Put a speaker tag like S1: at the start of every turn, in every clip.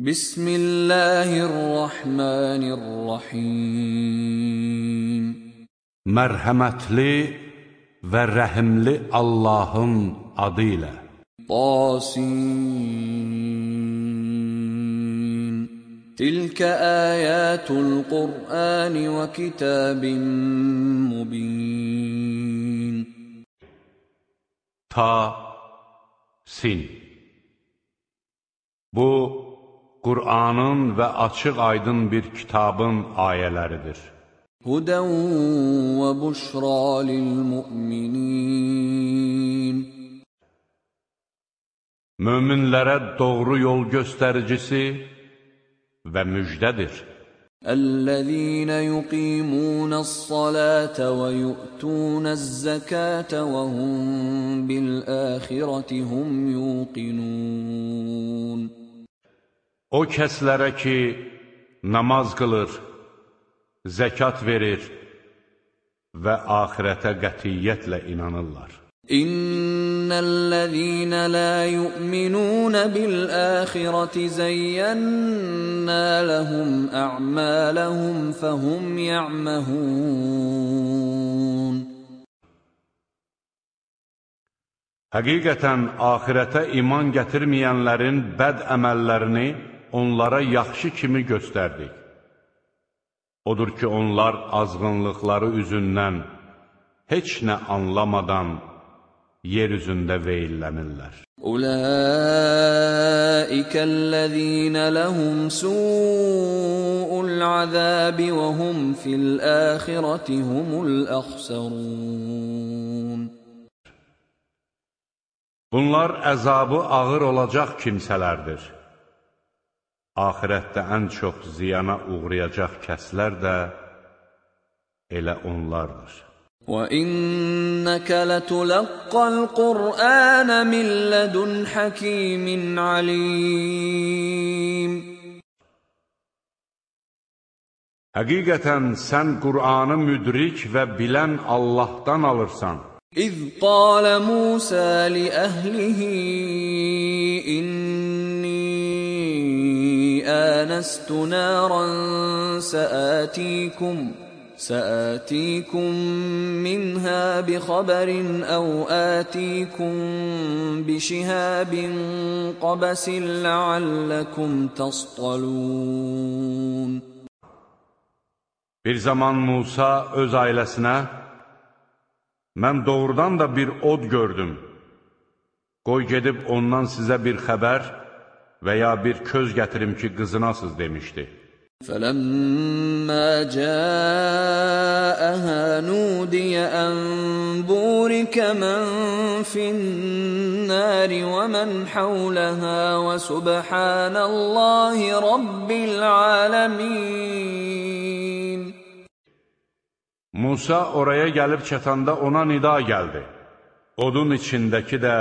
S1: بسم الله الرحمن الرحيم لي مرحمتلي لي اللهم عديلا
S2: طاسين تلك آيات القرآن وكتاب مبين
S1: طاسين بو Qur'anın və açıq-aydın bir kitabın ayələridir.
S2: Hudən və buşra lil-müminin
S1: Möminlərə doğru yol göstəricisi və müjdədir. الذين يقيمون
S2: الصلاة ويؤتون الزكاة وهم
S1: بالآخرة هم يوقنون O kəslərə ki, namaz qılır, zəkat verir və axirətə qətiyyətlə inanırlar.
S2: İnnellezîne lâ yu'minûne bil-âxirati zeyyennâ lehum a'mâlehum fehum
S1: ya'mehûn. Həqiqətən, axirətə iman gətirməyənlərin bəd əməllərini onlara yaxşı kimi göstərdik. Odur ki, onlar azğınlıqları üzündən heç nə anlamadan yer üzündə veyillənirlər.
S2: Ulaikellezine lehum su'ul azabi ve hum fil
S1: ahireti humul ahsarun. Bunlar əzabı ağır olacaq kimsələrdir axirətdə ən çox ziyana uğrayacaq kəslər də elə onlardır. وَإِنَّكَ لَتُلَقَّى
S2: الْقُرْآنَ مِنْ لَدُنْ حَكِيمٍ عَلِيمٍ
S1: Həqiqətən sən Qur'anı müdrik və bilən Allahdan alırsan. İz qala Musa
S2: li əhlihi in آنست نارا سآتيكم سآتيكم منها بخبر أو آتيكم بشهاب قبس لعلكم
S1: تصطلون Bir zaman Musa öz ailəsinə Mən doğrudan da bir od gördüm. Qoy gedib ondan sizə bir xəbər və ya bir köz gətirim ki, qızınasız demişdi.
S2: فَلَمَّا جَاءَهَا نُودِيَ أَنْ بُورِكَ مَنْ فِي النَّارِ وَمَنْ حَوْلَهَا وَسُبْحَانَ اللَّهِ رَبِّ الْعَالَمِينَ
S1: Musa oraya gəlib çatanda ona nida gəldi. Odun içindəki də,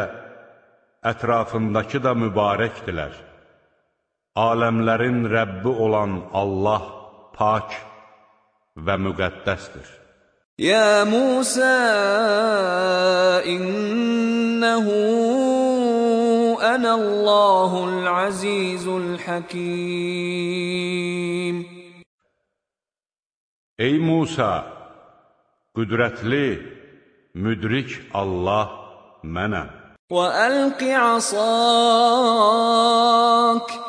S1: ətrafındakı da mübarəkdilər. aləmlərin Rəbbi olan Allah pak və müqəddəsdir.
S2: Ya Musa, innəhu ənəllahul əzizul
S1: həkim. Ey Musa, qüdrətli, müdrik Allah mənəm.
S2: وَأَلْقِ عَصَاكَ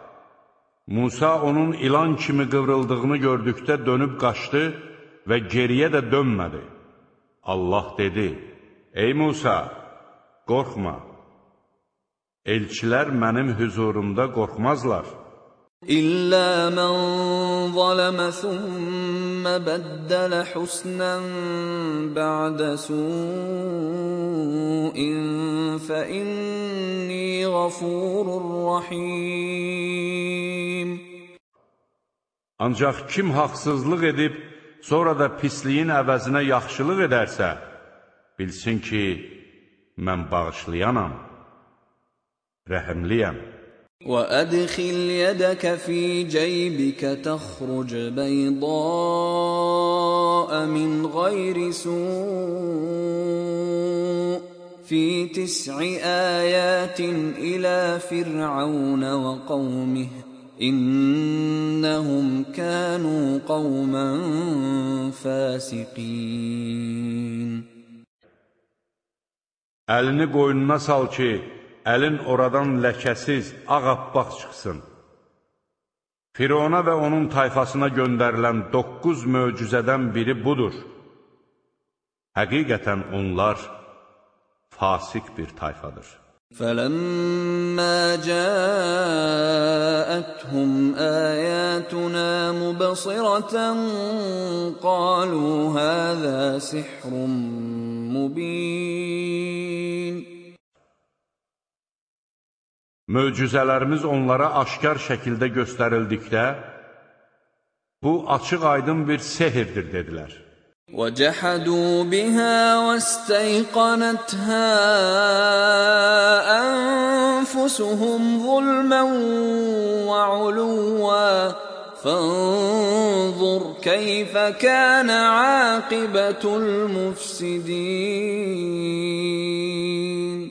S1: Musa onun ilan kimi qıvrıldığını gördükdə dönüb qaçdı və geriyə də dönmədi. Allah dedi, Ey Musa, qorxma, elçilər mənim hüzurumda qorxmazlar. إلا من
S2: ظلم ثم بدل حسنا بعد سوء فإني غفور رحيم
S1: Ancaq kim haqsızlıq edib, sonra da pisliyin əvəzinə yaxşılıq edərsə, bilsin ki, mən bağışlayanam, rəhəmliyəm.
S2: وأدخل يدك في جيبك تخرج بيضاء من غير سوء في تسع آيات إلى فرعون وقومه إنهم
S1: كانوا قوما فاسقين Əlini qoynuna sal ki, əlin oradan ləkəsiz, ağappaq çıxsın. Firona və onun tayfasına göndərilən 9 möcüzədən biri budur. Həqiqətən onlar fasik bir tayfadır.
S2: فَلَمَّا جَاءَتْهُمْ آيَاتُنَا مُبَصِرَةً قَالُوا هَذَا سِحْرٌ
S1: مُبِينٌ Möcüzələrimiz onlara aşkar şəkildə göstərildikdə, bu açıq-aydın bir sehirdir dedilər. وَجَحَدُوا بِهَا
S2: وَاسْتَيْقَنَتْهَا أَنفُسُهُمْ ظُلْمًا وَعُلُوًّا فَانظُرْ كَيْفَ كَانَ عَاقِبَةُ الْمُفْسِدِينَ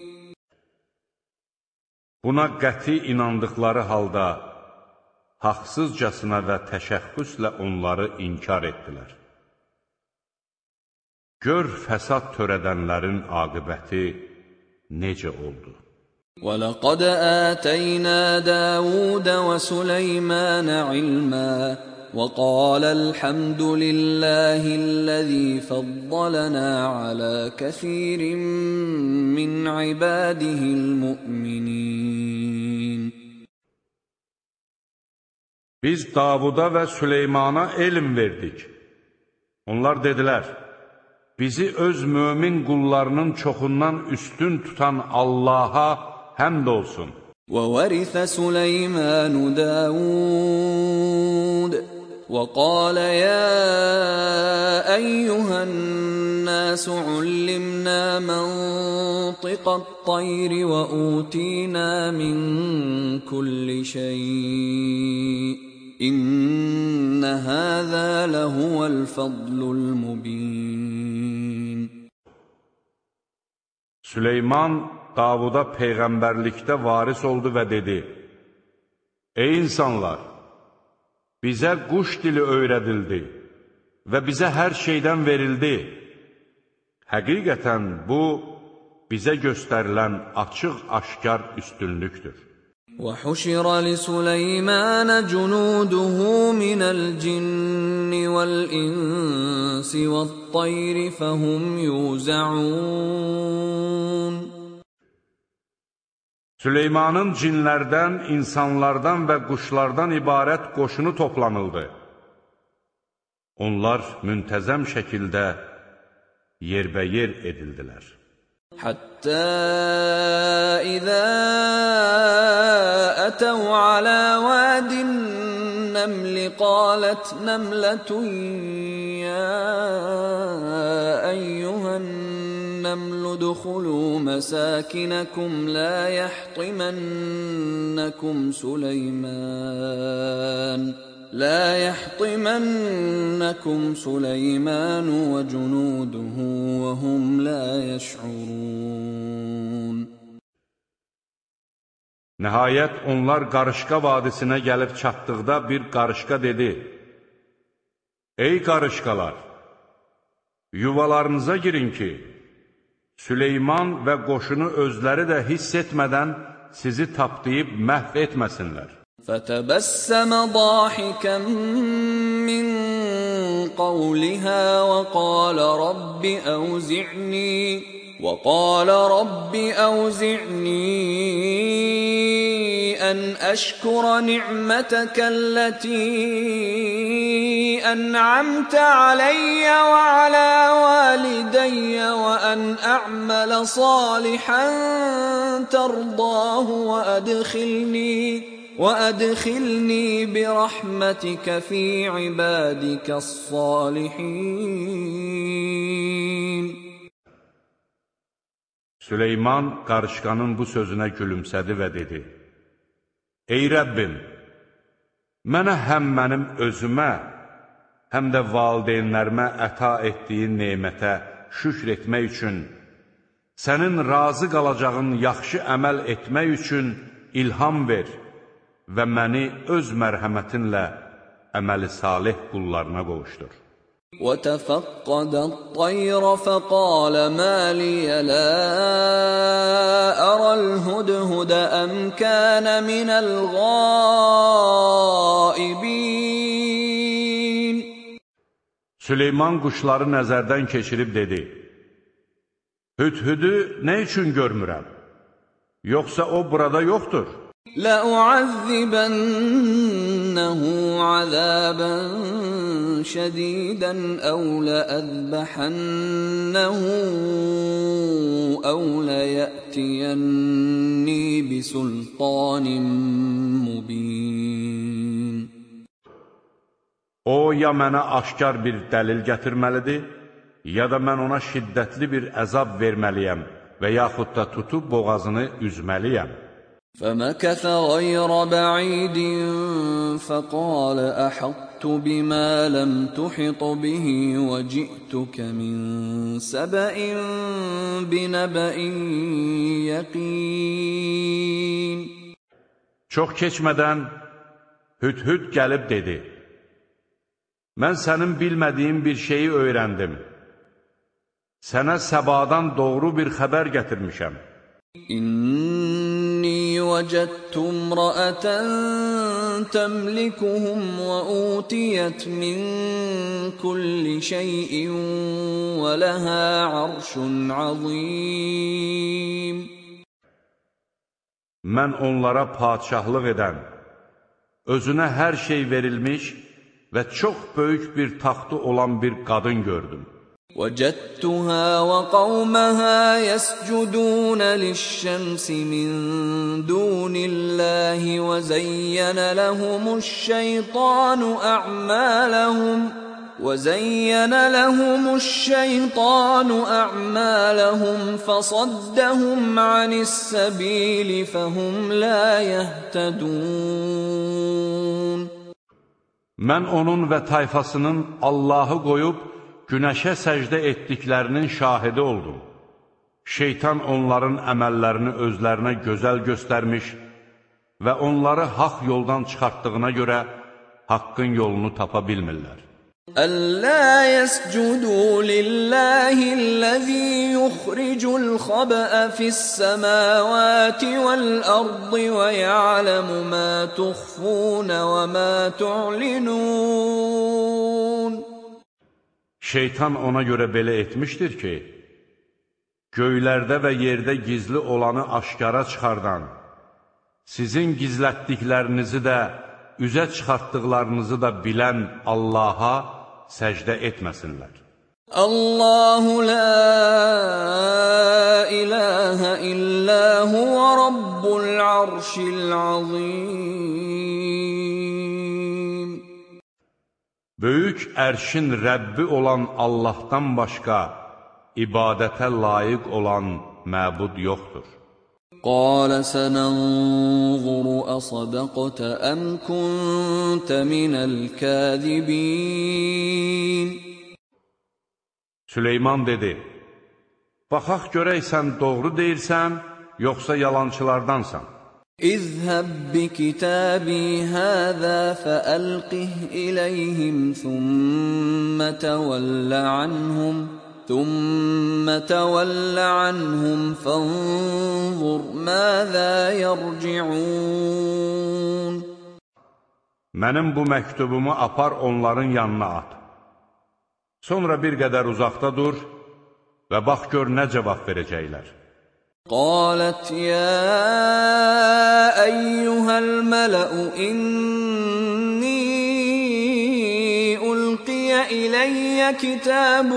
S1: Buna qəti inandıqları halda haqsızcasına və təşəxxüslə onları inkar etdilər. Gör fəsad törədənlərin aqibəti necə oldu? وَلَقَدْ
S2: آتَيْنَا دَاوُودَ وَسُلَيْمَانَ عِلْمًا وقال الحمد لله الذي فضلنا على كثير من عباده المؤمنين
S1: Biz Davuda və Süleymana elm verdik. Onlar dedilər, bizi öz mömin qullarının çoxundan üstün tutan Allaha həmd olsun. وَوَرِثَ
S2: سُلَيْمَانُ دَاوُودَ وقال يا ايها الناس علمنا منطق الطير واوتينا من كل شيء ان
S1: هذا لهو الفضل المبين Süleyman Davuda peyğəmbərlikdə varis oldu və dedi: Ey insanlar Bizə quş dili öyrədildi və bizə hər şeydən verildi. Həqiqətən bu, bizə göstərilən açıq-aşkar üstünlüktür.
S2: وَحُشِرَ لِسُلَيْمَانَ جُنُودُهُ مِنَ الْجِنِّ وَالْإِنسِ وَالطَّيْرِ فَهُمْ
S1: يُوزَعُونَ Süleymanın cinlərdən, insanlardan və quşlardan ibarət qoşunu toplanıldı. Onlar müntəzəm şəkildə yer edildilər. Hətta izə
S2: ətəv alə vədin nəmli qalət nəmlətun ya əyyuhən النمل ادخلوا مساكنكم لا يحطمنكم سليمان لا يحطمنكم سليمان وجنوده
S1: وهم لا يشعرون Nəhayət onlar Qarışqa vadisine gelip çatdıqda bir qarışqa dedi, Ey qarışqalar, yuvalarınıza girin ki, Süleyman və qoşunu özləri də hiss etmədən sizi tapdıyıb məhv etməsinlər.
S2: فَتَبَسَّمَ ضَاحِكًا مِّن قَوْلِهَا وَقَالَ رَبِّ أَوْزِعْنِي وَقَالَ رَبِّ أَوْزِعْنِي أن أشكر نعمتك التي أنعمت علي وعلى والدي وأن أعمل صالحا ترضاه وأدخلني وأدخلني برحمتك في عبادك الصالحين
S1: Süleyman qarışqanın bu sözünə gülümsədi və dedi: Ey Rəbbim, mənə həm mənim özümə, həm də valideynlərimə əta etdiyin neymətə şükr etmək üçün, sənin razı qalacağın yaxşı əməl etmək üçün ilham ver və məni öz mərhəmətinlə əməli salih qullarına qovuşdur.
S2: وتفقد الطير فقال ما لي لا أرى الهدهد أم كان من الغائبين
S1: Süleyman quşları nəzərdən keçirib dedi, Hüdhüdü nə üçün görmürəm? Yoxsa o burada yoxdur?
S2: لأعذبنه عذابا شديدا أو لأذبحنه أو ليأتيني
S1: بسلطان مبين O ya mənə aşkar bir dəlil gətirməlidir, ya da mən ona şiddətli bir əzab verməliyəm və yaxud da tutub boğazını üzməliyəm. فمكث غير بعيد فقال احطت
S2: بما لم تحط به وجئتك من سبا
S1: بنبا يقين Çox keçmədən Hüdhüd gəlib dedi: Mən sənin bilmədiyin bir şeyi öyrəndim. Sənə səbadan doğru bir xəbər gətirmişəm.
S2: İnna وجدتم امرأة تملكهم وأوتيت من كل شيء ولها عرش
S1: عظيم Mən onlara padşahlıq edən, özünə hər şey verilmiş və çox böyük bir taxtı olan bir qadın gördüm. وجدتها
S2: وقومها يسجدون للشمس من دون الله وزين لهم الشيطان أعمالهم وزين لهم الشيطان أعمالهم فصدهم عن السبيل فهم لا يهتدون
S1: من onun və tayfasının Allahı qoyub Günəşə səcdə etdiklərinin şahidi oldum. Şeytan onların əməllərini özlərinə gözəl göstərmiş və onları haq yoldan çıxartdığına görə haqqın yolunu tapa bilmirlər.
S2: ألا يسجدوا لله الذي يخرج الخبأ في السماوات والأرض ويعلم ما تخفون وما تعلنون
S1: Şeytan ona görə belə etmişdir ki, göylərdə və yerdə gizli olanı aşkara çıxardan, sizin gizlətdiklərinizi də, üzə çıxartdıqlarınızı da bilən Allaha səcdə etməsinlər.
S2: Allahu la ilahe illə huvə rabbul
S1: arşil azim Böyük ərşin Rəbbi olan Allahdan başqa ibadətə layiq olan məbud yoxdur. قال سننظر
S2: أصدقت أم كنت من الكاذبين
S1: Süleyman dedi, baxaq görək sən doğru deyirsən, yoxsa yalançılardansan.
S2: اذهب بكتابي هذا فألقه إليهم ثم تول عنهم ثم تول عنهم فانظر ماذا
S1: يرجعون Mənim bu məktubumu apar onların yanına at. Sonra bir qədər uzaqda dur və bax gör nə cavab verəcəklər. قالت يا
S2: أيها الملأ إني ألقي إلي كتاب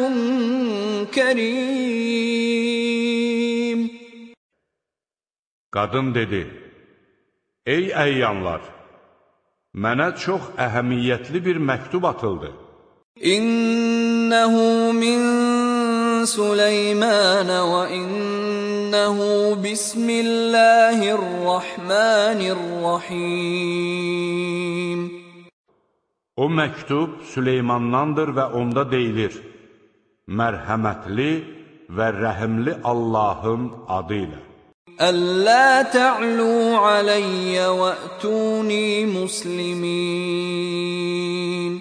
S1: كريم Qadın dedi, Ey əyyanlar, mənə çox əhəmiyyətli bir məktub atıldı.
S2: İnnəhu min Süleymənə və innə يبدأونه بسم الله الرحمن الرحيم
S1: O məktub Süleymandandır və onda deyilir, mərhəmətli və rəhimli Allahın adı ilə. Əllə tə'lu
S2: aləyyə və ətuni muslimin.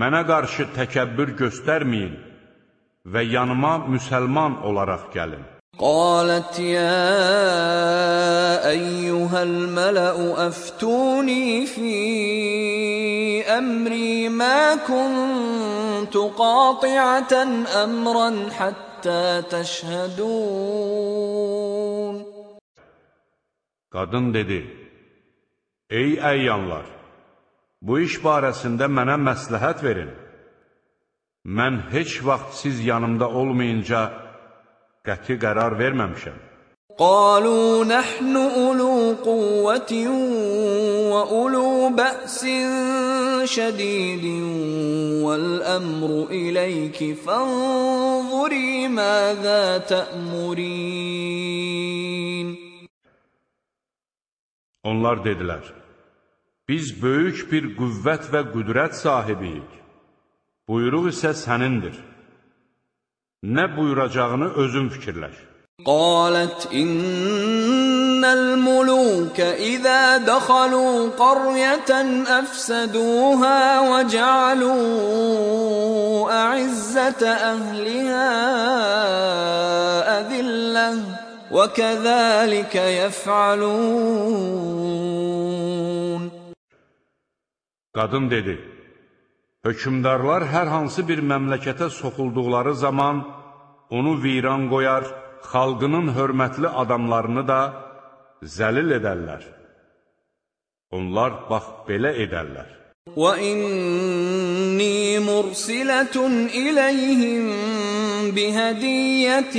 S1: Mənə qarşı təkəbbür göstərməyin və yanıma müsəlman olaraq gəlin. قالت يا ايها
S2: الملا افتوني في امري ما كنت قاطعه امرا حتى تشهدون
S1: Qadın dedi: Ey əyyanlar, bu iş barəsində mənə məsləhət verin. Mən heç vaxt siz yanımda olmayınca qəti qərar verməmişəm.
S2: قالوا نحن أولو قوة وأولو بأس شديد والأمر إليك فانظري ماذا تأمرين
S1: Onlar dedilər, biz böyük bir qüvvət və qüdrət sahibiyik. Buyruq isə sənindir. nə buyuracağını özün fikirləş. Qalət innəl mulukə
S2: izə dəxalu qaryətən əfsəduhə və cəalu əizzətə əhlihə əzilləh və kəzəlikə yəfəlun.
S1: Qadın dedi, hökmdarlar hər hansı bir məmləkətə soxulduqları zaman onu viran qoyar, xalqının hörmətli adamlarını da zəlil edərlər. Onlar bax belə edərlər.
S2: وَإِنِّي مُرْسِلَةٌ إِلَيْهِمْ بِهَدِيَّةٍ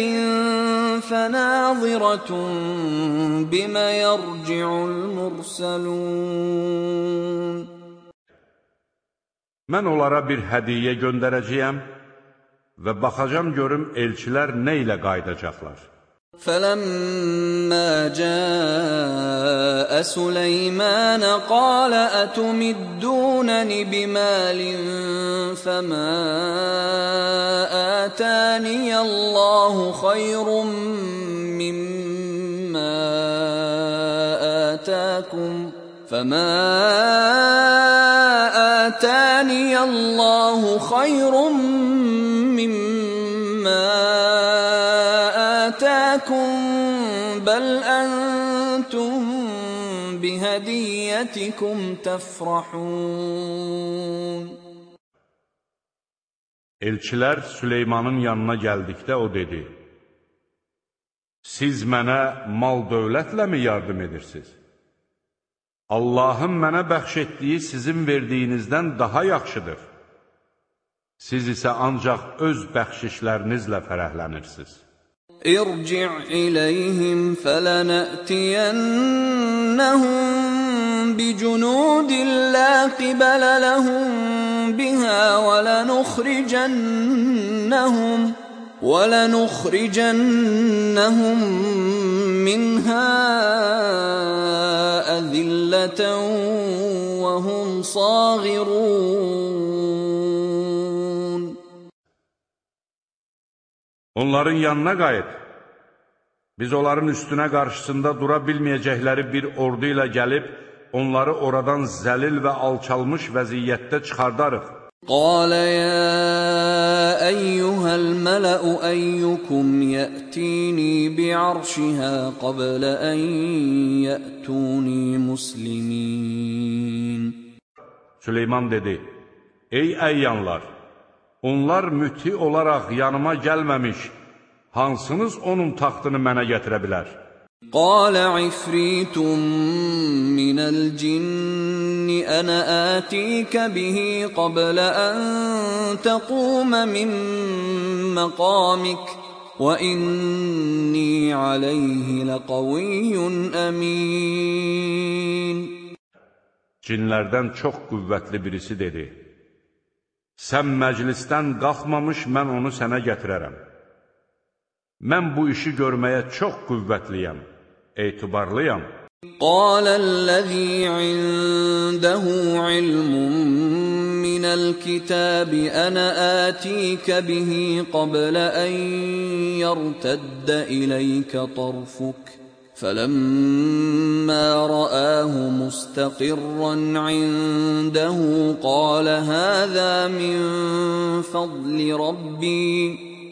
S2: فَنَاظِرَةٌ بِمَ يَرْجِعُ
S1: الْمُرْسَلُونَ Mən onlara bir hədiyyə göndərəcəyəm və baxacam görüm elçilər nə ilə qayıdacaqlar.
S2: فَلَمَّا جَاءَ سُلَيْمَانَ قَالَ أَتُمِدُّونَنِ بِمَالٍ فَمَا آتَانِيَ اللَّهُ خَيْرٌ مِّمَّا آتَاكُمْ فَمَا الله خير مما آتاكم بل أنتم بهديتكم تفرحون
S1: Elçilər Süleymanın yanına gəldikdə o dedi, Siz mənə mal dövlətlə mi yardım edirsiniz? Allahın mənə bəxş etdiyi sizin verdiyinizdən daha yaxşıdır. Siz isə ancaq öz bəxşişlərinizlə fərəhlənirsiniz.
S2: İrci' iləyhim fələnətiyənnəhum بجنود لا قبل لهم بها ولنخرجنهم ولنخرجنهم منها أذلة وهم صاغرون
S1: Onların yanına qayıt. Biz onların üstünə qarşısında dura bilməyəcəkləri bir ordu ilə gəlib, onları oradan zəlil və alçalmış vəziyyətdə çıxardarıq. قال يا أيها الملأ أيكم
S2: يأتيني بعرشها قبل أن
S1: يأتوني مسلمين Süleyman dedi, Ey əyyanlar, onlar müti olaraq yanıma gəlməmiş, hansınız onun taxtını mənə gətirə bilər? قال عفريت
S2: من الجن انا اتيك به قبل ان تقوم من مقامك واني عليه لقوي امين
S1: Cinlərdən çox qüvvətli birisi dedi: Sən məclisdən qalxmamış ben onu sana getirerim. Ben bu işi görmeye çok kuvvetliyim. etibarlıyam. قال الذي عنده علم من
S2: الكتاب انا اتيك به قبل ان يرتد اليك طرفك فلما رآه مستقرا عنده قال هذا من فضل ربي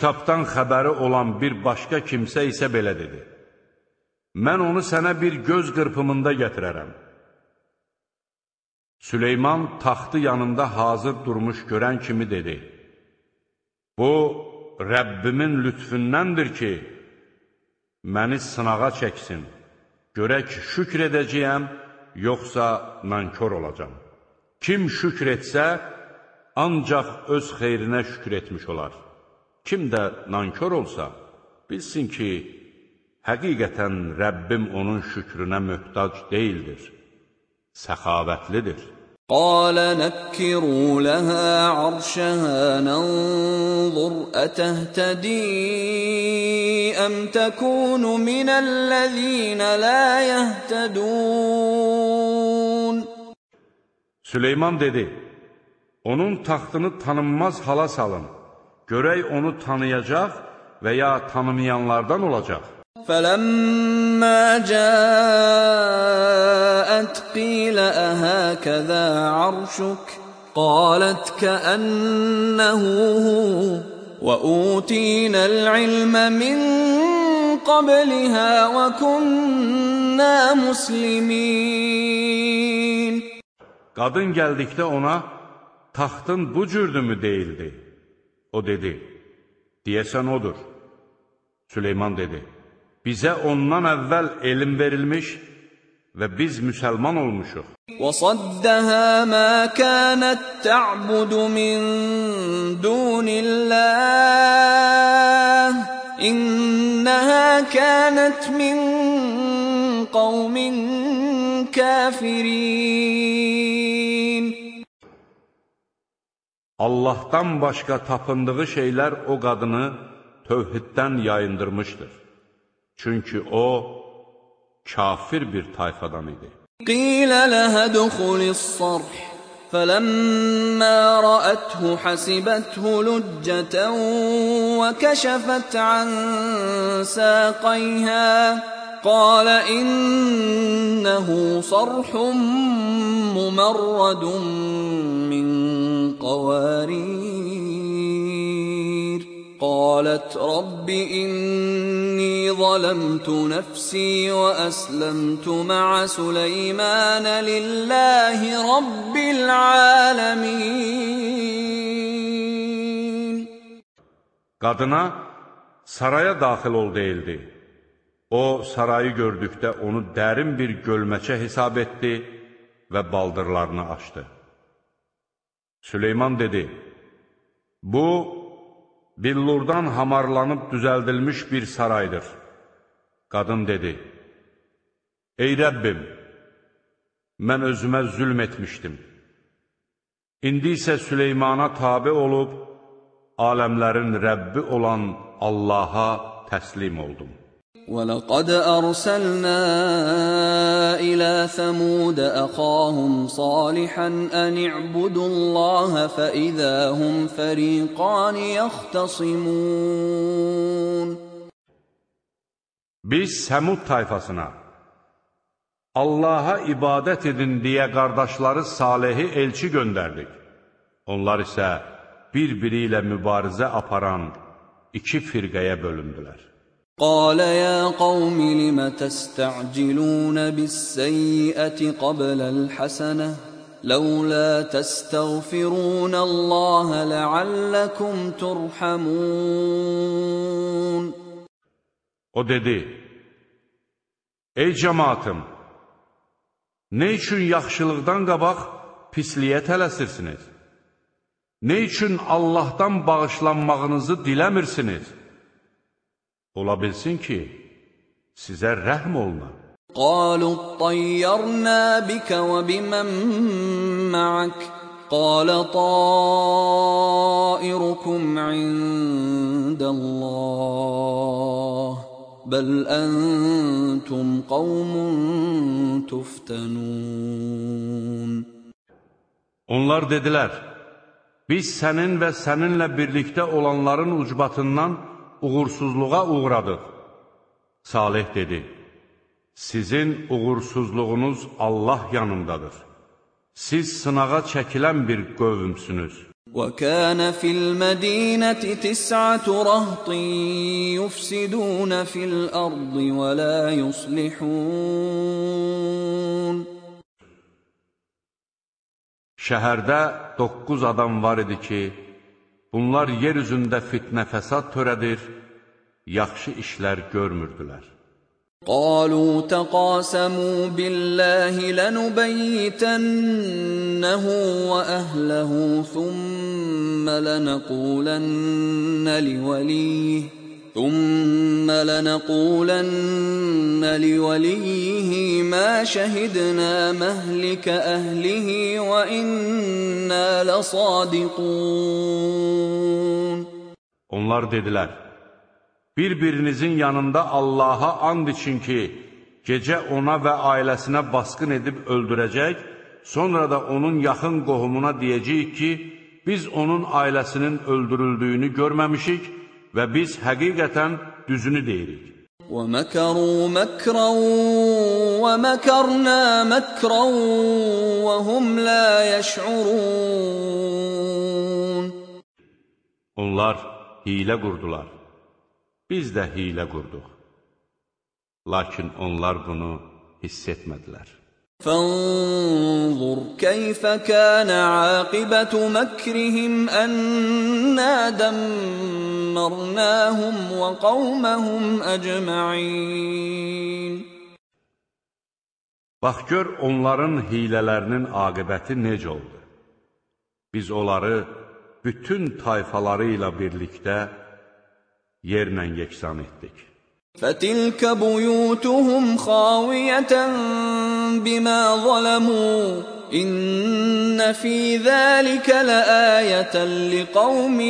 S1: Kitabdan xəbəri olan bir başqa kimsə isə belə dedi. Mən onu sənə bir göz qırpımında gətirərəm. Süleyman taxtı yanında hazır durmuş görən kimi dedi. Bu, Rəbbimin lütfündəndir ki, məni sınağa çəksin. Görək şükr edəcəyəm, yoxsa nankor olacam. Kim şükr etsə, ancaq öz xeyrinə şükr etmiş olar. Kim də nankor olsa, bilsin ki, həqiqətən Rəbbim onun şükrünə möhtac deyildir, səxavətlidir. Qalə nəkkiru ləhə arşəhə nənzur
S2: ətəhtədi əm təkunu minəlləzīnə
S1: lə yəhtədun. Süleyman dedi, onun taxtını tanınmaz hala salın. görək onu tanıyacaq və ya tanımayanlardan olacaq. فَلَمَّا
S2: جَاءَتْ قِيلَ أَهَكَذَا عَرْشُكَ قَالَتْ كَأَنَّهُ هُوَ وَأُوتِينَا الْعِلْمَ مِنْ قَبْلِهَا وَكُنَّا مُسْلِمِينَ
S1: Qadın gəldikdə ona, taxtın bu cürdümü deyildi? O dedi, deyəsən odur. Süleyman dedi, bizə ondan əvvəl elm verilmiş və biz müsəlman olmuşuq. وَصَدَّهَا
S2: مَا كَانَتْ تَعْبُدُ مِنْ دُونِ اللَّهِ إِنَّهَا كَانَتْ مِنْ
S1: قَوْمٍ كَافِرِينَ Allahdan başqa tapındığı şeylər o qadını tövhiddən yayındırmışdır. Çünki o, kafir bir tayfadan idi.
S2: Qilə ləhə duxulis sarh, fələmmə rəəthu həsibəthu lüccətən və kəşəfət ən səqəyhə. قال إنه صرح ممرد من قوارير قالت رب إني ظلمت نفسي وأسلمت مع سليمان لله رب العالمين
S1: Kadına saraya dahil ol değildi. O, sarayı gördükdə onu dərin bir gölməçə hesab etdi və baldırlarını açdı. Süleyman dedi, Bu, billurdan hamarlanıb düzəldilmiş bir saraydır. Qadın dedi, Ey Rəbbim, mən özümə zülm etmişdim. İndi isə Süleymana tabi olub, aləmlərin Rəbbi olan Allaha təslim oldum. ولقد
S2: أرسلنا إلى ثمود أخاهم صالحا أن اعبدوا الله فإذا هم فريقان يختصمون
S1: Biz Səmud tayfasına Allaha ibadət edin deyə qardaşları Salehi elçi göndərdik. Onlar isə bir-biri ilə mübarizə aparan iki firqəyə bölündülər.
S2: قال يا قوم لم تستعجلون بالسيئة قبل الحسنة لولا تستغفرون الله لعلكم
S1: turhamun O dedi Ey cemaatım Ne üçün yaxşılıqdan qabaq pisliyə tələsirsiniz? Ne üçün Allahdan bağışlanmağınızı diləmirsiniz? Ola bilsin ki, sizə rəhm oluna. Qalu tayyarna bikə və bimən
S2: ma'ak. Qalə tairukum indəlləh. Bəl əntum
S1: qavmun tuftənun. Onlar dedilər, biz sənin və səninlə birlikdə olanların ucbatından uğursuzluğa uğradıq. Salih dedi, sizin uğursuzluğunuz Allah yanındadır. Siz sınağa çəkilən bir qövmsünüz. وكان في المدينة
S2: تسعة رهط يفسدون في الأرض ولا
S1: يصلحون Şəhərdə 9 adam var idi ki, Bunlar yer üzündə fitnə fəsad törədir, yaxşı işlər görmürdülər.
S2: قالوا تقاسموا بالله لنبيتنه وأهله ثم لنقولن لوليه ثم لنقولن لوليه ما شهدنا مهلك اهله وانا لصادقون
S1: Onlar dedilər: Bir-birinizin yanında Allah'a and için ki, gecə ona və ailəsinə basqın edib öldürəcək, sonra da onun yaxın qohumuna deyəcəyik ki, biz onun ailəsinin öldürüldüyünü görməmişik və biz həqiqətən düzünü deyirik. وَمَكَرُوا مَكْرًا
S2: وَمَكَرْنَا مَكْرًا وَهُمْ لَا يَشْعُرُونَ
S1: Onlar hilə qurdular. Biz də hilə qurduq. Lakin onlar bunu hiss etmədilər.
S2: فانظر كيف كان عاقبة مكرهم أنا دمرناهم وقومهم أجمعين
S1: Bax gör onların hilələrinin aqibəti necə oldu. Biz onları bütün tayfaları ilə birlikdə yerlə yeksan etdik. فَتِلْكَ بُيُوتُهُمْ
S2: خَاوِيَةً بما ظلموا إن في ذلك لآية لقوم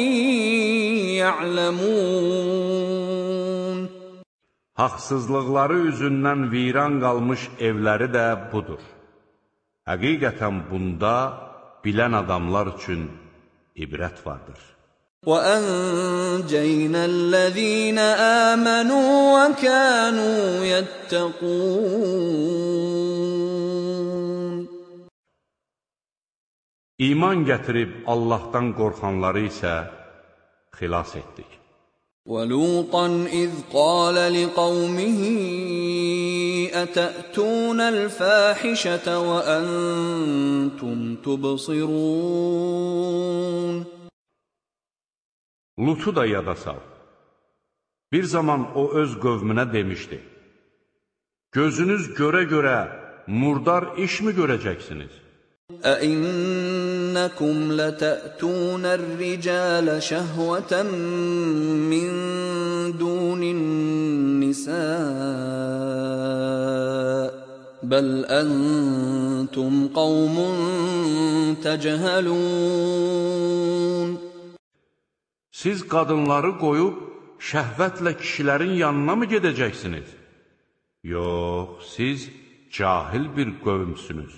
S2: يعلمون
S1: Haqsızlıqları üzündən viran qalmış evləri də budur. Həqiqətən bunda bilən adamlar üçün ibrət vardır. وانجينا
S2: الذين امنوا وكانوا يتقون
S1: إيمان getirib Allah'tan qorxanları isə xilas etdik.
S2: وَلُوطًا
S1: إِذْ قَالَ لِقَوْمِهِ
S2: أَتَأْتُونَ الْفَاحِشَةَ وَأَنْتُمْ
S1: تُبْصِرُونَ Lutu da yada sal. Bir zaman o öz qövmünə demişdi, Gözünüz görə-görə murdar iş mi görəcəksiniz? أَإِنَّكُمْ لَتَأْتُونَ الرِّجَالَ شَهْوَةً
S2: min دُونِ النِّسَاءِ بَلْ أَنْتُمْ قَوْمٌ
S1: تَجْهَلُونَ siz qadınları qoyub şəhvətlə kişilərin yanına mı gedəcəksiniz? Yox, siz cahil bir qövmsünüz.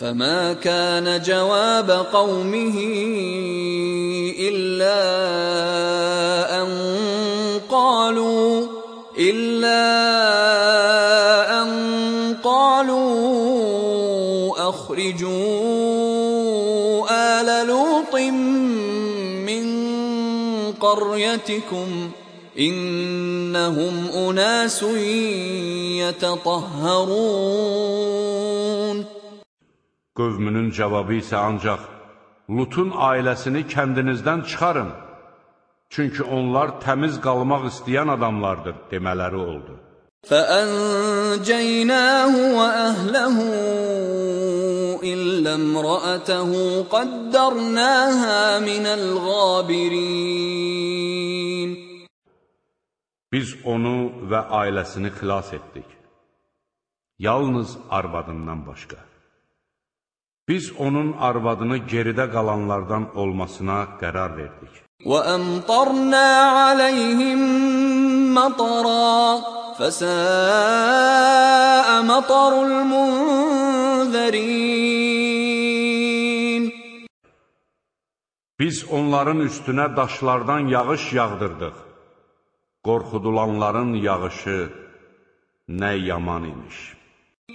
S1: فَمَا كَانَ
S2: جَوَابَ قَوْمِهِ إِلَّا أَن قَالُوا إِلَّا أَن قَالُوا أَخْرِجُوا قريتكم إنهم أناس يتطهرون
S1: Qövmünün cavabı isə ancaq Lutun ailəsini kəndinizdən çıxarın. Çünki onlar təmiz qalmaq istəyən adamlardır demələri oldu. فَأَنْجَيْنَاهُ
S2: وَأَهْلَهُ إلا امرأته قدرناها من الغابرين
S1: Biz onu və ailəsini xilas etdik. Yalnız arvadından başqa. Biz onun arvadını geridə qalanlardan olmasına qərar verdik. وَأَمْطَرْنَا
S2: عَلَيْهِمْ مَطَرًا فساء
S1: مطر المنذرين Biz onların üstünə daşlardan yağış yağdırdıq. Qorxudulanların yağışı nə yaman imiş.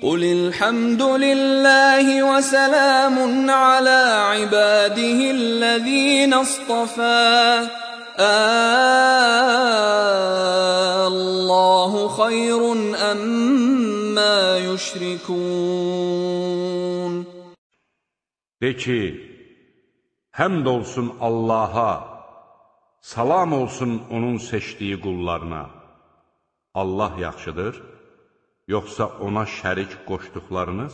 S2: قُلِ الْحَمْدُ لِلَّهِ وَسَلَامٌ عَلَىٰ عِبَادِهِ الَّذِينَ istəfəh Allahu xeyrun əmmə yüşrikun.
S1: De ki, həmd olsun Allaha, salam olsun onun seçdiyi qullarına. Allah yaxşıdır, yoxsa ona şərik qoşduqlarınız?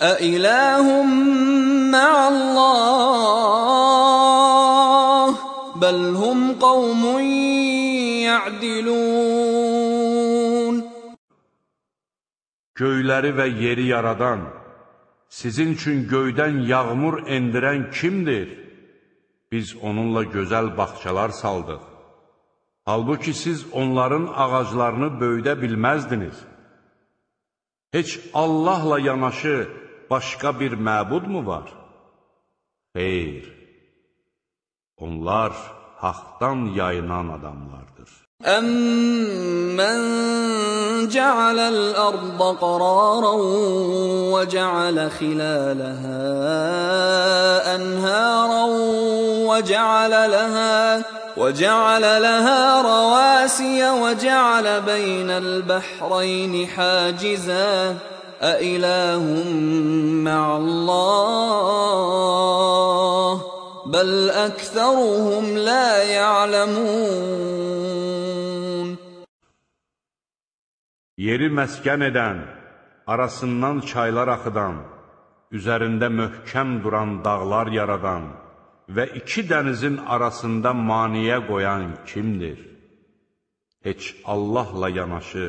S2: أإله مع الله بل هم قوم يعدلون
S1: Göyləri və yeri yaradan, sizin üçün göydən yağmur endirən kimdir? Biz onunla gözəl bağçalar saldıq. Halbuki siz onların ağaclarını böyüdə bilməzdiniz. Heç Allahla yanaşı başqa bir məbud mu var? Xeyr, onlar haqdan yayınan adamlardır.
S2: أَمَّنْ جَعَلَ الْأَرْضَ قَرَارًا وَجَعَلَ خِلَالَهَا أَنْهَارًا وَجَعَلَ لَهَا وَجَعَلَ لَهَا رَوَاسِيَ وَجَعَلَ بَيْنَ الْبَحْرَيْنِ حَاجِزًا أإله مع الله بل أكثرهم لا
S1: Yeri məskən edən, arasından çaylar axıdan, üzərində möhkəm duran dağlar yaradan və iki dənizin arasında maniyə qoyan kimdir? Heç Allahla yanaşı,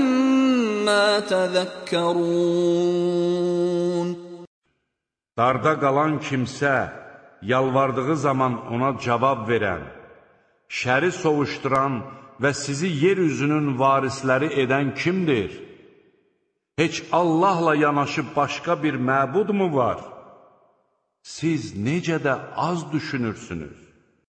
S2: مَا
S1: تَذَكَّرُونَ Darda qalan kimsə yalvardığı zaman ona cavab verən, şəri soğuşduran və sizi yeryüzünün varisləri edən kimdir? Heç Allahla yanaşı başqa bir məbud mu var? Siz necə də az düşünürsünüz?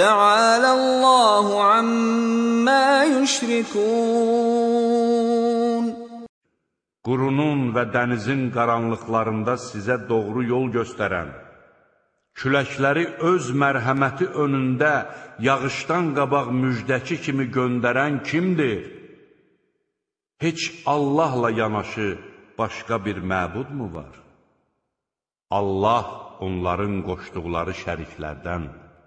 S2: Təala Allahu amma yüşrikun
S1: Qurunun və dənizin qaranlıqlarında sizə doğru yol göstərən küləkləri öz mərhəməti önündə yağışdan qabaq müjdəçi kimi göndərən kimdir? Heç Allahla yanaşı başqa bir məbud mu var? Allah onların qoşduqları şəriklərdəndir.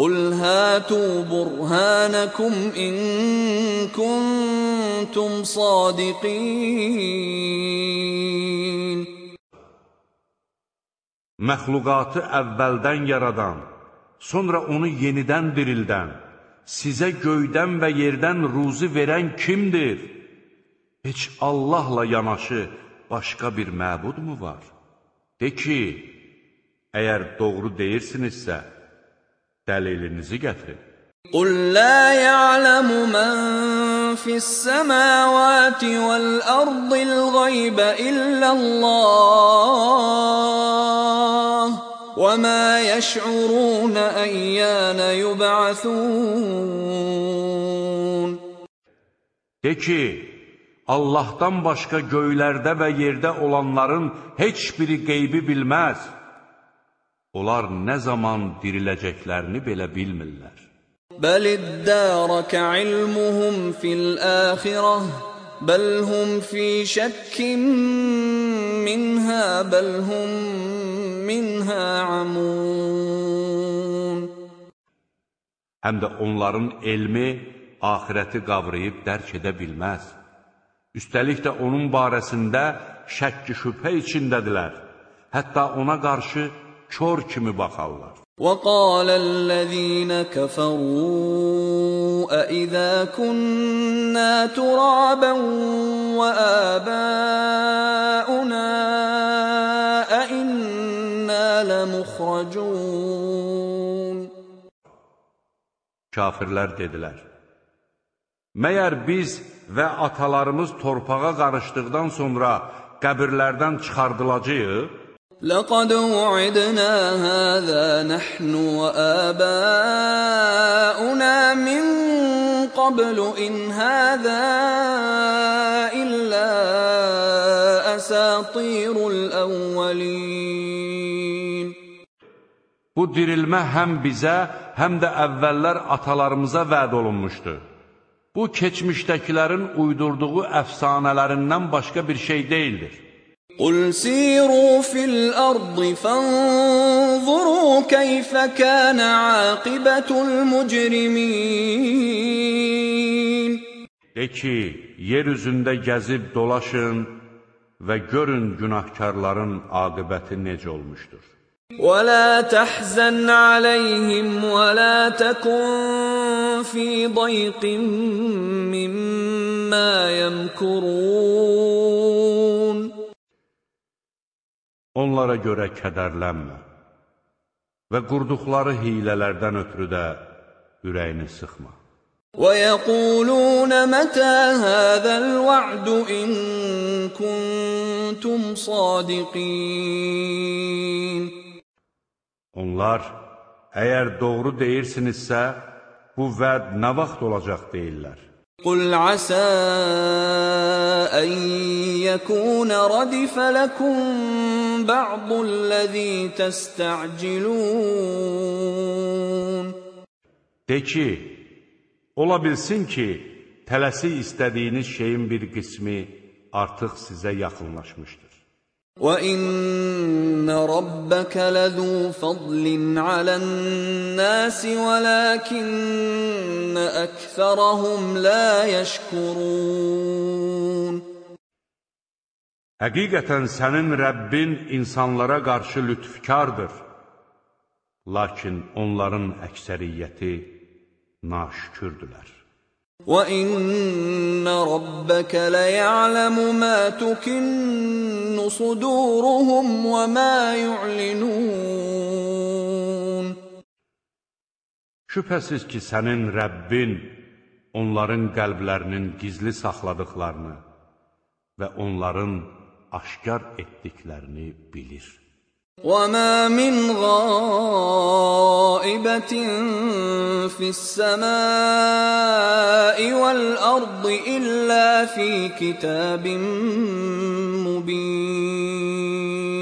S2: قل هاتوا برهانكم إن كنتم صادقين
S1: Məxluqatı əvvəldən yaradan, sonra onu yenidən dirildən, sizə göydən və yerdən ruzi verən kimdir? Heç Allahla yanaşı başqa bir məbud mu var? De ki, əgər doğru deyirsinizsə, dəlilinizi gətirin. Qul la ya'lamu man fis samawati
S2: vel ardil gayba illa Allah və ma yəş'urun ayyana
S1: yub'asun De ki Allahdan başqa göylərdə və yerdə olanların heç biri qeybi bilməz. Onlar nə zaman diriləcəklərini belə bilmirlər.
S2: Bəliddərəkə ilmuhum fil-əxirəh, bəl hum fi şəkkim minhə, bəl hum minhə amun.
S1: Həm də onların elmi axirəti qavrayıb dərk edə bilməz. Üstəlik də onun barəsində şəkki şübhə içindədirlər. Hətta ona qarşı kor kimi baxarlar.
S2: وقال الذين كفروا أإذا كنا ترابا وآباؤنا أإنا لمخرجون
S1: Kafirlər dedilər, Məyər biz və atalarımız torpağa qarışdıqdan sonra qəbirlərdən çıxardılacaq? لقد وعدنا هذا نحن وآباؤنا
S2: من قبل إن هذا إلا أساطير الأولين
S1: Bu dirilmə həm bizə, həm də əvvəllər atalarımıza vəd olunmuşdu. Bu, keçmişdəkilərin uydurduğu əfsanələrindən başqa bir şey deyildir.
S2: قل سيروا في الارض فانظروا كيف كان عاقبه المجرمين
S1: De ki, yer üzündə gəzib dolaşın və görün günahkarların aqibəti necə
S2: ولا تحزن عليهم ولا تكن في ضيق مما يمكرون
S1: Onlara görə kədərlənmə və qurduqları hilələrdən ötürü də ürəyini sıxma.
S2: وَيَقُولُونَ مَتَى هَذَا الْوَعْدُ إِن كُنتُمْ صَادِقِينَ
S1: Onlar, əgər doğru deyirsinizsə, bu vəd nə vaxt olacaq deyirlər.
S2: قل عسى أن يكون ردف لكم بعض الذي تستعجلون
S1: De ki, ola bilsin ki, tələsi istədiyiniz şeyin bir qismi artıq sizə yaxınlaşmışdır.
S2: وَإِنَّ رَبَّكَ لَذُو فَضْلٍ عَلَى النَّاسِ وَلَكِنَّ أَكْثَرَهُمْ لَا يَشْكُرُونَ
S1: Həqiqətən sənin Rəbbin insanlara qarşı lütfkardır. Lakin onların əksəriyyəti naşükürdülər. وَإِنَّ رَبَّكَ
S2: لَيَعْلَمُ مَا تُكِنُّ صُدُورُهُمْ وَمَا يُعْلِنُونَ
S1: Şübhəsiz ki, sənin Rəbbin onların qəlblərinin gizli saxladıqlarını və onların aşkar etdiklərini bilir.
S2: وما من غائبة في السماء والأرض إلا في
S1: كتاب مبين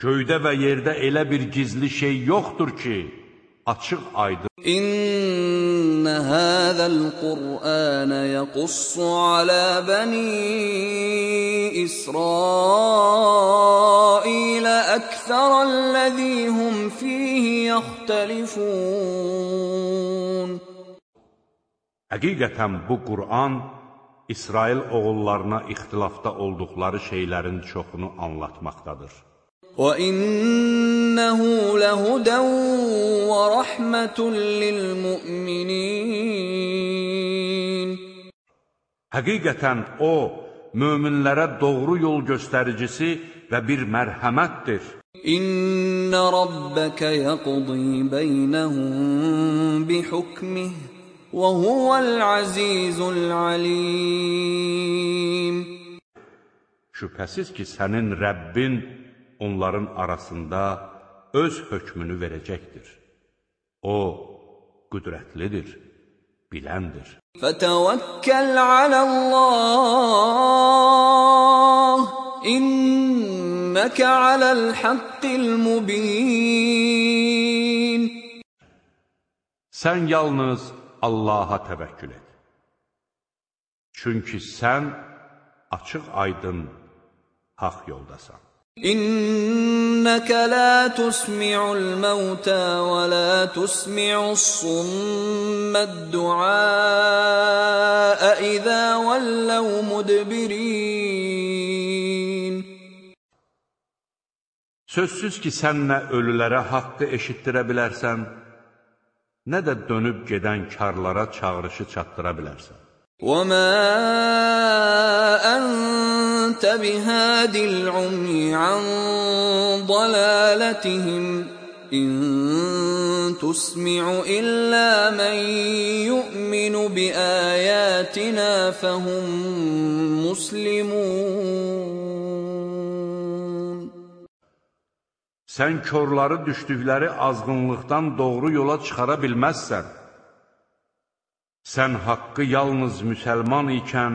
S1: Göydə və yerdə elə bir gizli şey yoxdur ki, açıq aydın.
S2: İnna hadhal Qur'an yaqussu ala bani İsrail أكثر الذي هم فيه يختلفون
S1: Həqiqətən bu Qur'an İsrail oğullarına ixtilafda olduqları şeylərin çoxunu anlatmaqdadır.
S2: وَإِنَّهُ لَهُدًى وَرَحْمَةٌ
S1: لِّلْمُؤْمِنِينَ Həqiqətən o möminlərə doğru yol göstəricisi və bir mərhəmətdir. İnna rabbaka yaqdi beynəhum bi
S2: hukmih
S1: və huvəl azizul alim. Şübhəsiz ki, sənin Rəbbin onların arasında öz hökmünü verəcəkdir. O, qüdrətlidir biləndir.
S2: Fətəvəkkəl aləllah, innəkə aləl haqqil mubin.
S1: Sən yalnız Allaha təvəkkül et. Çünki sən açıq aydın haq yoldasan.
S2: İnneke la tusmi'ul mevta ve la tusmi'us summed du'a izâ vellev
S1: mudbirin. Sözsüz ki sen ne ölülere hakkı eşittirebilersen, ne de dönüp gedən karlara çağrışı çatdıra bilərsən. وَمَا
S2: أنت بهاد العمي عن ضلالتهم إن تسمع إلا من يؤمن بآياتنا فهم مسلمون
S1: Sən körləri düşdükləri azğınlıqdan doğru yola çıxara bilməzsən. Sən haqqı yalnız müsəlman ikən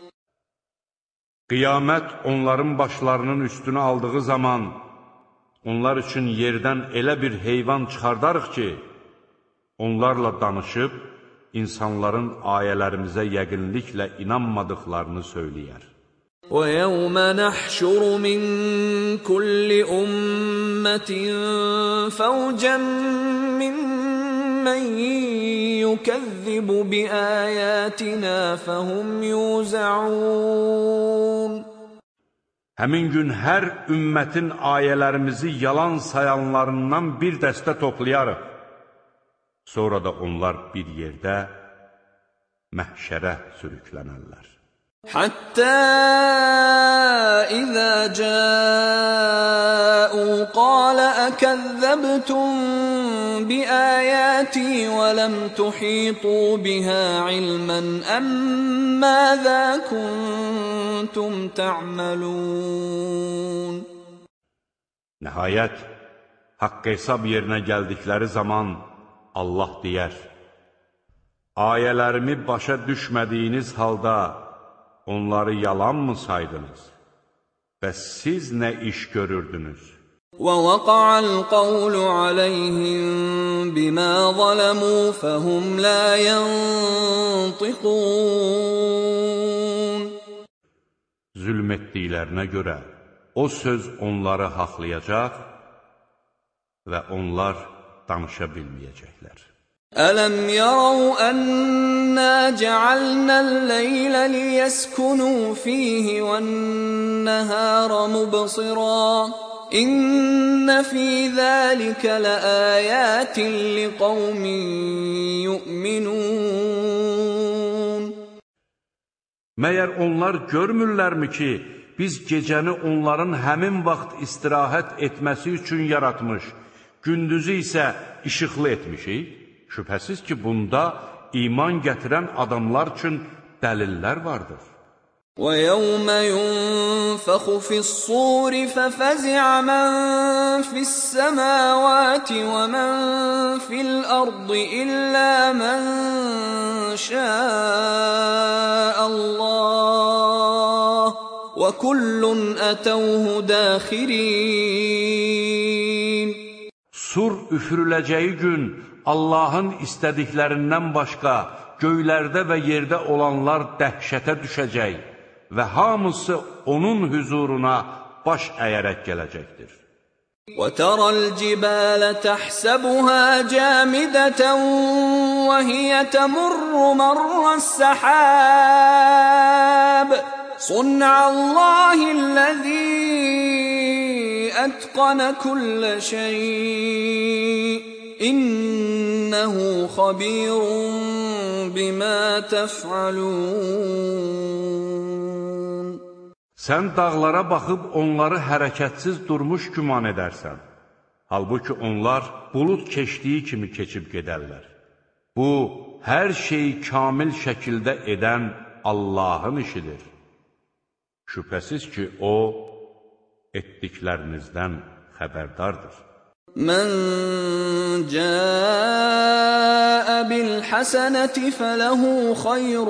S1: Qiyamət onların başlarının üstünə aldığı zaman onlar üçün yerdən elə bir heyvan çıxardarıq ki, onlarla danışıb insanların ayələrimizə yəqinliklə inanmadıklarını söyləyər. وَيَوْمَ نَحْشُرُ
S2: مِنْ كُلِّ أُمَّةٍ فَوْجًا مِنْ مَّن يُكَذِّبُ بِآيَاتِنَا فَهُمْ
S1: يُوزَعُونَ Həmin gün hər ümmətin ayələrimizi yalan sayanlarından bir dəstə toplayarıq. Sonra da onlar bir yerdə məhşərə sürüklənərlər. حتى
S2: إذا جاءوا قال أكذبتم بآياتي ولم تحيطوا بها علما أم ماذا كنتم تعملون
S1: Nəhayət, haqq hesab yerinə gəldikləri zaman Allah deyər, Ayələrimi başa düşmədiyiniz halde. onları yalanmı saydınız? Bəs siz nə iş görürdünüz?
S2: وَوَقَعَ
S1: الْقَوْلُ عَلَيْهِمْ بِمَا
S2: ظَلَمُوا فَهُمْ لَا يَنْطِقُونَ
S1: Zülm etdiklərinə görə o söz onları haqlayacaq və onlar danışa bilməyəcəklər. ألم يروا أنا جعلنا الليل
S2: ليسكنوا فيه والنهار مبصرا إن في ذلك لآيات
S1: لقوم يؤمنون Məyər onlar görmürlərmi ki, biz gecəni onların həmin vaxt istirahət etməsi üçün yaratmış, gündüzü isə işıqlı etmişik? Şübhəsiz ki, bunda iman gətirən adamlar üçün dəlillər vardır.
S2: وَيَوْمَ يُنْفَخُ فِي الصُّورِ فَفَزِعَ مَنْ فِي السَّمَاوَاتِ وَمَنْ فِي الْأَرْضِ إِلَّا مَنْ شَاءَ اللَّهِ وَكُلٌّ أَتَوْهُ
S1: دَاخِرِينَ Sur üfürüləcəyi gün Allahın istədiklərindən başqa göylərdə və yerdə olanlar dəhşətə düşəcək və hamısı onun hüzuruna baş əyərək gələcəkdir. وَتَرَى الْجِبَالَ تَحْسَبُهَا
S2: جَامِدَةً وَهِيَ تَمُرُّ مَرَّ السَّحَابِ صُنْعَ اللَّهِ الَّذِي أَتْقَنَ كُلَّ شَيْءٍ İnnehu xabirun bima
S1: tef'alun. Sən dağlara baxıb onları hərəkətsiz durmuş güman edərsən. Halbuki onlar bulud keçdiyi kimi keçib gedərlər. Bu, hər şeyi kamil şəkildə edən Allahın işidir. Şübhəsiz ki, O, etdiklərinizdən xəbərdardır.
S2: من
S1: جاء
S2: بالحسنة فله خير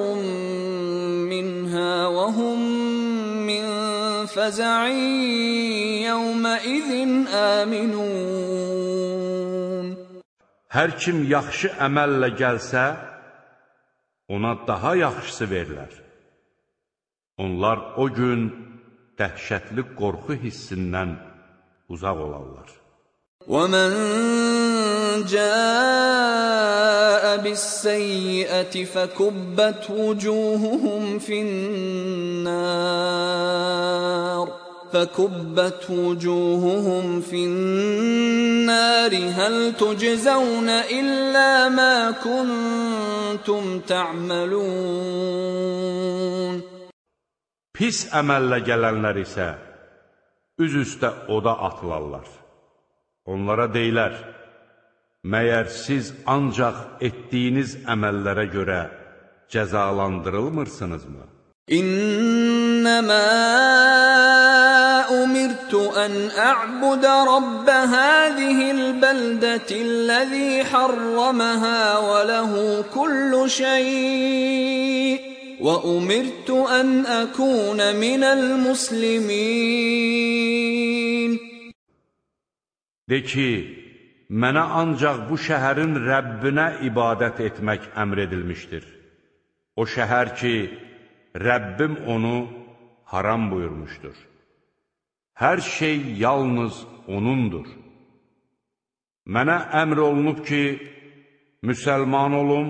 S2: منها وهم من فزع يومئذ آمنون
S1: Hər kim yaxşı əməllə gəlsə, ona daha yaxşısı verilər. Onlar o gün dəhşətli qorxu hissindən uzaq olarlar. ومن
S2: جاء بالسيئه فكبت وجوههم في النار فكبت وجوههم في النار هل تجزون الا ما كنتم تعملون
S1: Pis əməllə gələnlər isə üzüstə oda atılarlar. Onlara deyilər, məyər siz ancaq etdiyiniz əməllərə görə cəzalandırılmırsınızmı?
S2: İnnəmə umirtu ən ə'budə rabbə hədihil bəldətilləzi harraməhə və ləhu kullu şeyh. وأمرت أن أكون من المسلمين
S1: De ki, mənə ancaq bu şəhərin Rəbbinə ibadət etmək əmr edilmişdir. O şəhər ki, Rəbbim onu haram buyurmuşdur. Hər şey yalnız O'nundur. Mənə əmr olunub ki, müsəlman olum,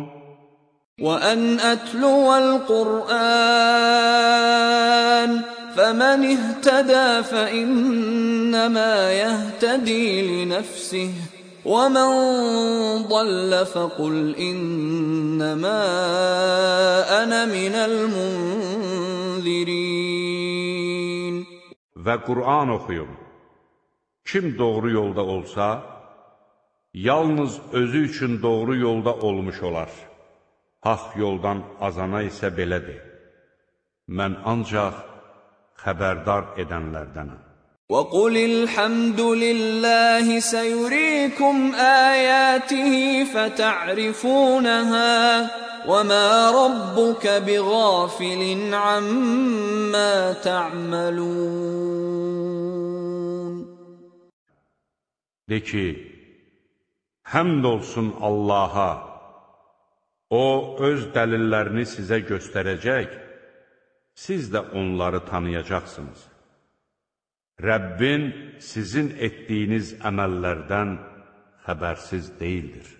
S1: وَأَنْ أَتْلُوَ
S2: الْقُرْآنَ فَمَنْ اِهْتَدَى فَاِنَّمَا يَهْتَد۪ي لِنَفْسِهِ وَمَنْ ضَلَّ فَقُلْ اِنَّمَا اَنَا مِنَ
S1: الْمُنْذِرِينَ Ve Kur'an okuyun. Kim doğru yolda olsa, yalnız özü üçün doğru yolda olmuş olar. Haq yoldan azana ise belədir. Mən ancaq xəbərdar edənlərdənəm.
S2: وَقُلِ الْحَمْدُ لِلَّهِ سَيُرِيكُمْ آيَاتِهِ فَتَعْرِفُونَهَا وَمَا رَبُّكَ بِغَافِلٍ عَمَّا تَعْمَلُونَ
S1: De ki, həmd olsun Allaha, O öz dəlillərini sizə göstərəcək, siz də onları tanıyacaqsınız. Rəbbin sizin etdiyiniz əməllərdən xəbərsiz deyildir.